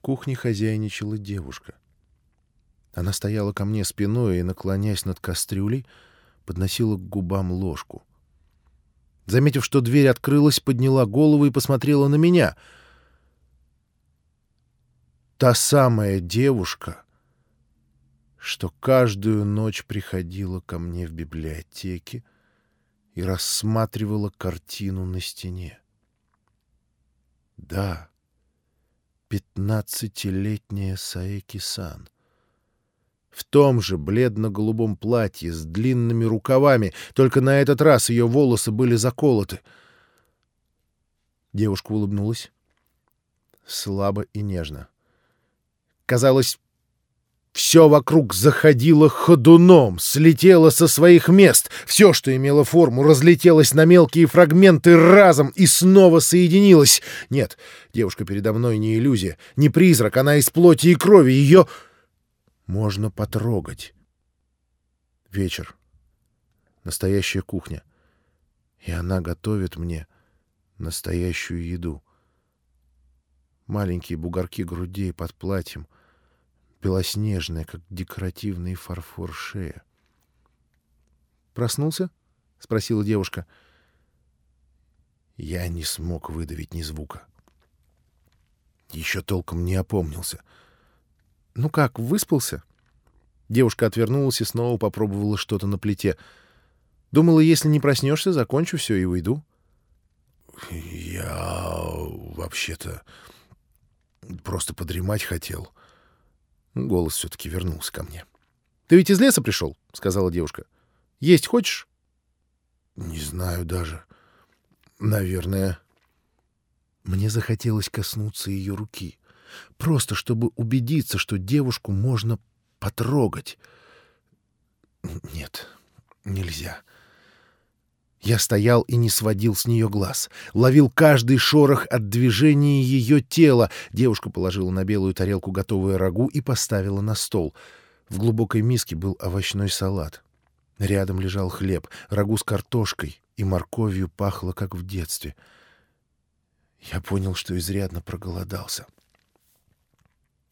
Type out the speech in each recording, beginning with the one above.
кухне хозяйничала девушка. Она стояла ко мне спиной и, наклонясь над кастрюлей, подносила к губам ложку. Заметив, что дверь открылась, подняла голову и посмотрела на меня. Та самая девушка, что каждую ночь приходила ко мне в библиотеке и рассматривала картину на стене. Да, пятнадцатилетняя Саэки-сан. В том же бледно-голубом платье с длинными рукавами, только на этот раз ее волосы были заколоты. Девушка улыбнулась. Слабо и нежно. Казалось, все вокруг заходило ходуном, слетело со своих мест. Все, что имело форму, разлетелось на мелкие фрагменты разом и снова соединилось. Нет, девушка передо мной не иллюзия, не призрак, она из плоти и крови. Ее можно потрогать. Вечер. Настоящая кухня. И она готовит мне настоящую еду. Маленькие бугорки грудей под платьем — белоснежная, как декоративный фарфор шея. «Проснулся?» — спросила девушка. Я не смог выдавить ни звука. Еще толком не опомнился. «Ну как, выспался?» Девушка отвернулась и снова попробовала что-то на плите. Думала, если не проснешься, закончу все и уйду. «Я вообще-то просто подремать хотел», Голос все-таки вернулся ко мне. — Ты ведь из леса пришел? — сказала девушка. — Есть хочешь? — Не знаю даже. Наверное. Мне захотелось коснуться ее руки. Просто чтобы убедиться, что девушку можно потрогать. Нет, нельзя. — я стоял и не сводил с нее глаз. Ловил каждый шорох от движения ее тела. Девушка положила на белую тарелку готовое рагу и поставила на стол. В глубокой миске был овощной салат. Рядом лежал хлеб, рагу с картошкой и морковью пахло, как в детстве. Я понял, что изрядно проголодался.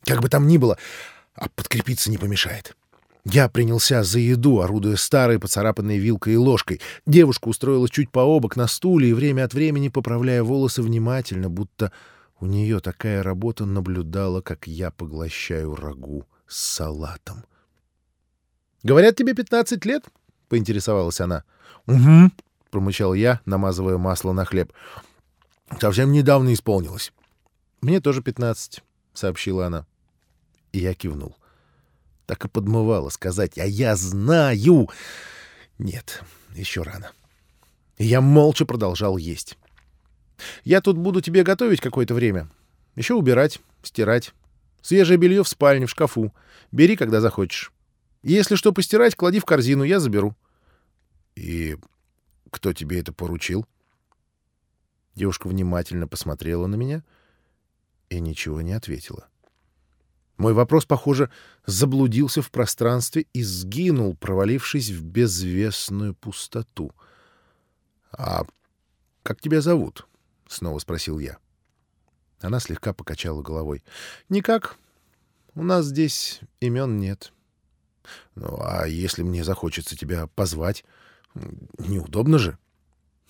Как бы там ни было, а подкрепиться не помешает. Я принялся за еду, орудуя старой поцарапанной вилкой и ложкой. Девушка устроилась чуть пообок на стуле и время от времени, поправляя волосы внимательно, будто у нее такая работа наблюдала, как я поглощаю рагу с салатом. «Говорят, тебе пятнадцать лет?» — поинтересовалась она. «Угу», — промычал я, намазывая масло на хлеб. «Совсем недавно исполнилось». «Мне тоже пятнадцать», — сообщила она. И я кивнул. — так и подмывало сказать «А я знаю!» Нет, еще рано. я молча продолжал есть. «Я тут буду тебе готовить какое-то время. Еще убирать, стирать. Свежее белье в спальне, в шкафу. Бери, когда захочешь. Если что постирать, клади в корзину, я заберу». «И кто тебе это поручил?» Девушка внимательно посмотрела на меня и ничего не ответила. — мой вопрос, похоже, заблудился в пространстве и сгинул, провалившись в безвестную пустоту. «А как тебя зовут?» — снова спросил я. Она слегка покачала головой. «Никак. У нас здесь имен нет». «Ну, а если мне захочется тебя позвать? Неудобно же?»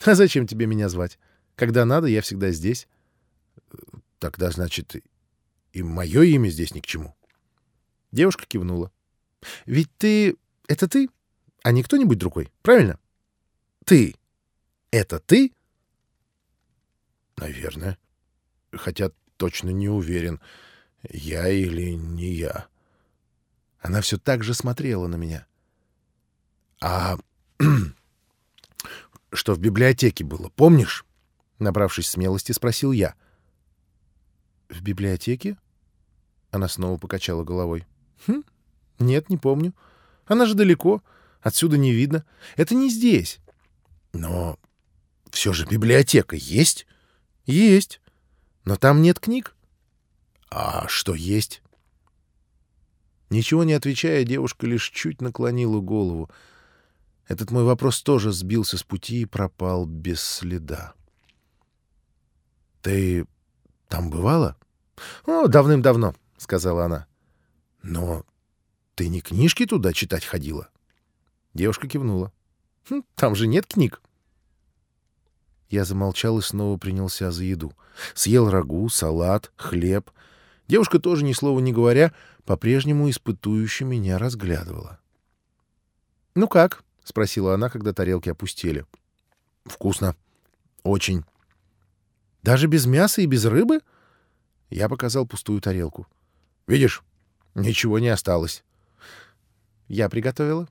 «А зачем тебе меня звать? Когда надо, я всегда здесь». «Тогда, значит, и мое имя здесь ни к чему. Девушка кивнула. — Ведь ты... Это ты, а не кто-нибудь другой, правильно? — Ты. Это ты? — Наверное. Хотя точно не уверен, я или не я. Она все так же смотрела на меня. — А что в библиотеке было, помнишь? Набравшись смелости, спросил я. — в библиотеке? Она снова покачала головой. Хм, нет, не помню. Она же далеко. Отсюда не видно. Это не здесь. Но все же библиотека есть? Есть. Но там нет книг. А что есть? Ничего не отвечая, девушка лишь чуть наклонила голову. Этот мой вопрос тоже сбился с пути и пропал без следа. «Ты там бывала?» — «О, давным-давно», — сказала она. «Но ты не книжки туда читать ходила?» Девушка кивнула. «Хм, «Там же нет книг». Я замолчал и снова принялся за еду. Съел рагу, салат, хлеб. Девушка тоже, ни слова не говоря, по-прежнему испытующе меня разглядывала. «Ну как?» — спросила она, когда тарелки опустили. «Вкусно. Очень. Даже без мяса и без рыбы?» Я показал пустую тарелку. «Видишь, ничего не осталось». «Я приготовила?»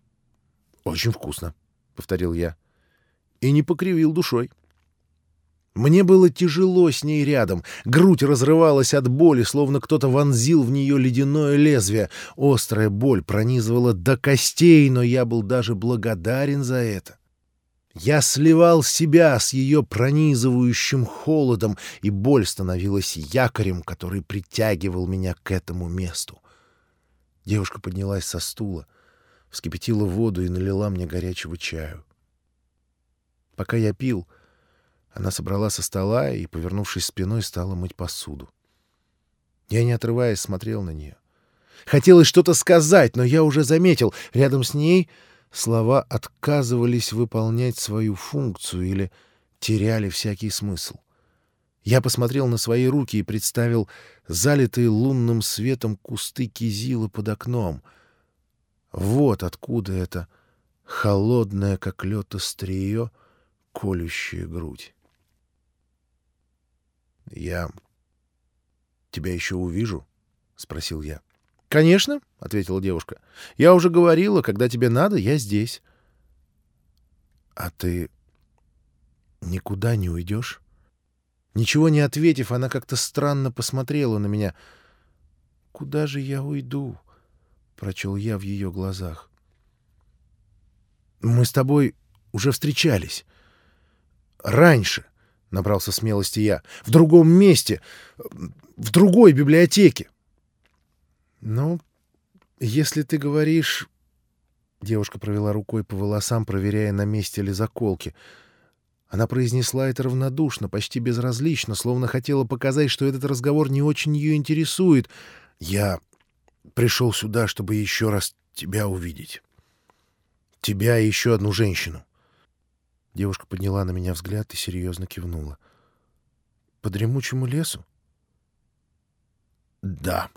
«Очень вкусно», — повторил я. И не покривил душой. Мне было тяжело с ней рядом. Грудь разрывалась от боли, словно кто-то вонзил в нее ледяное лезвие. Острая боль пронизывала до костей, но я был даже благодарен за это. Я сливал себя с ее пронизывающим холодом, и боль становилась якорем, который притягивал меня к этому месту. Девушка поднялась со стула, вскипятила воду и налила мне горячего чаю. Пока я пил, она собрала со стола и, повернувшись спиной, стала мыть посуду. Я, не отрываясь, смотрел на нее. Хотелось что-то сказать, но я уже заметил, рядом с ней слова отказывались выполнять свою функцию или теряли всякий смысл. Я посмотрел на свои руки и представил залитые лунным светом кусты кизила под окном. Вот откуда это холодное, как лед острие, колющая грудь. «Я тебя еще увижу?» — спросил я. «Конечно», — ответила девушка. «Я уже говорила, когда тебе надо, я здесь». «А ты никуда не уйдешь?» Ничего не ответив, она как-то странно посмотрела на меня. «Куда же я уйду?» — прочел я в ее глазах. «Мы с тобой уже встречались. Раньше», — набрался смелости я. «В другом месте, в другой библиотеке». «Ну, если ты говоришь...» Девушка провела рукой по волосам, проверяя, на месте ли заколки. Она произнесла это равнодушно, почти безразлично, словно хотела показать, что этот разговор не очень ее интересует. «Я пришел сюда, чтобы еще раз тебя увидеть. Тебя и еще одну женщину. Девушка подняла на меня взгляд и серьезно кивнула. «По дремучему лесу?» «Да.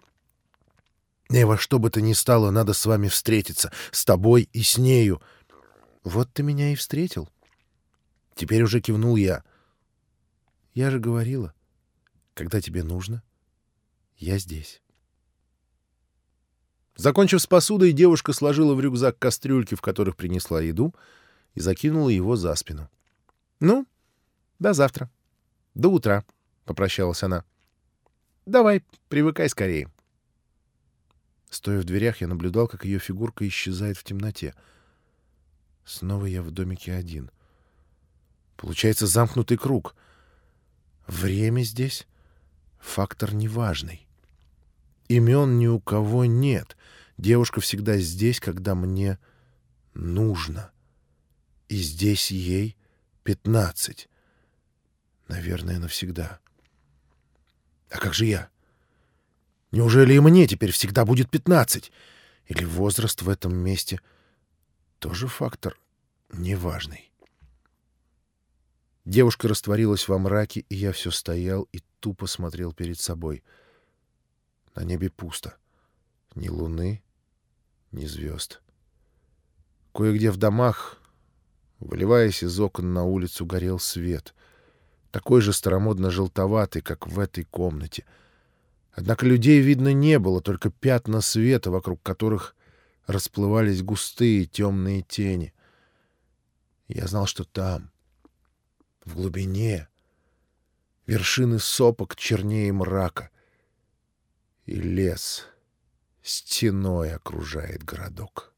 И во что бы то ни стало, надо с вами встретиться, с тобой и с нею. Вот ты меня и встретил». Теперь уже кивнул я. «Я же говорила, когда тебе нужно, я здесь». Закончив с посудой, девушка сложила в рюкзак кастрюльки, в которых принесла еду, — и закинула его за спину. «Ну, до завтра. До утра», — попрощалась она. «Давай, привыкай скорее». Стоя в дверях, я наблюдал, как ее фигурка исчезает в темноте. Снова я в домике один. Получается замкнутый круг. Время здесь — фактор неважный. Имен ни у кого нет. Девушка всегда здесь, когда мне нужно. — и здесь ей пятнадцать. Наверное, навсегда. А как же я? Неужели и мне теперь всегда будет пятнадцать? Или возраст в этом месте тоже фактор неважный? Девушка растворилась во мраке, и я все стоял и тупо смотрел перед собой. На небе пусто. Ни луны, ни звезд. Кое-где в домах Выливаясь из окон на улицу, горел свет. Такой же старомодно-желтоватый, как в этой комнате. Однако людей видно не было, только пятна света, вокруг которых расплывались густые темные тени. Я знал, что там, в глубине, вершины сопок чернее мрака, и лес стеной окружает городок.